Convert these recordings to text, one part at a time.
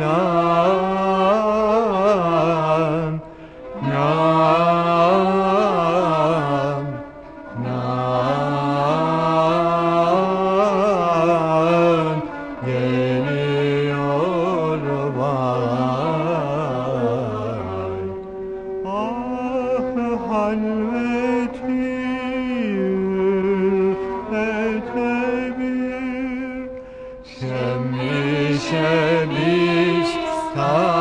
nam nam nam. Geliyor vay ah halvet 好。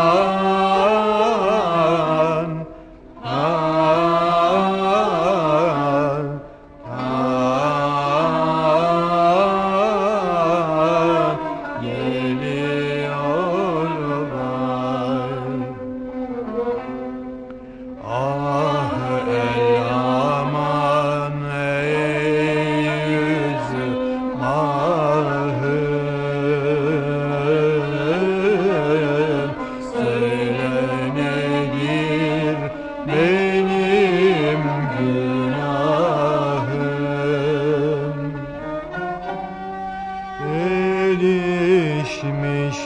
erişmiştir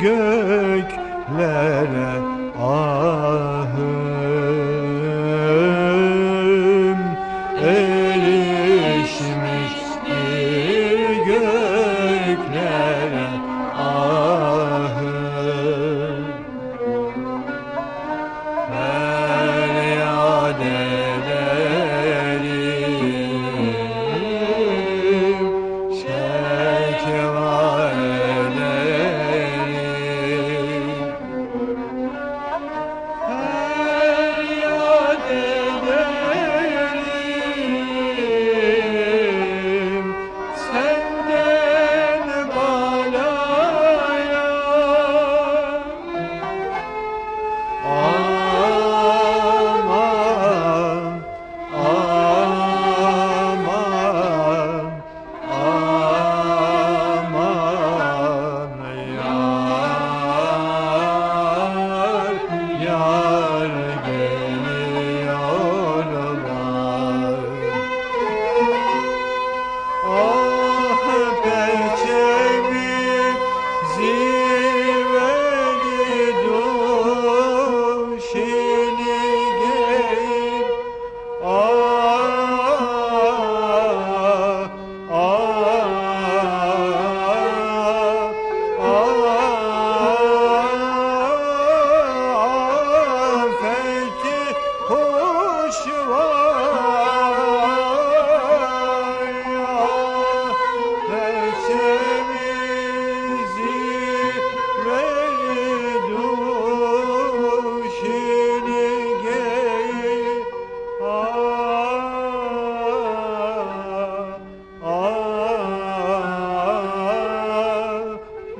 göklere ay.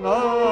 Oh.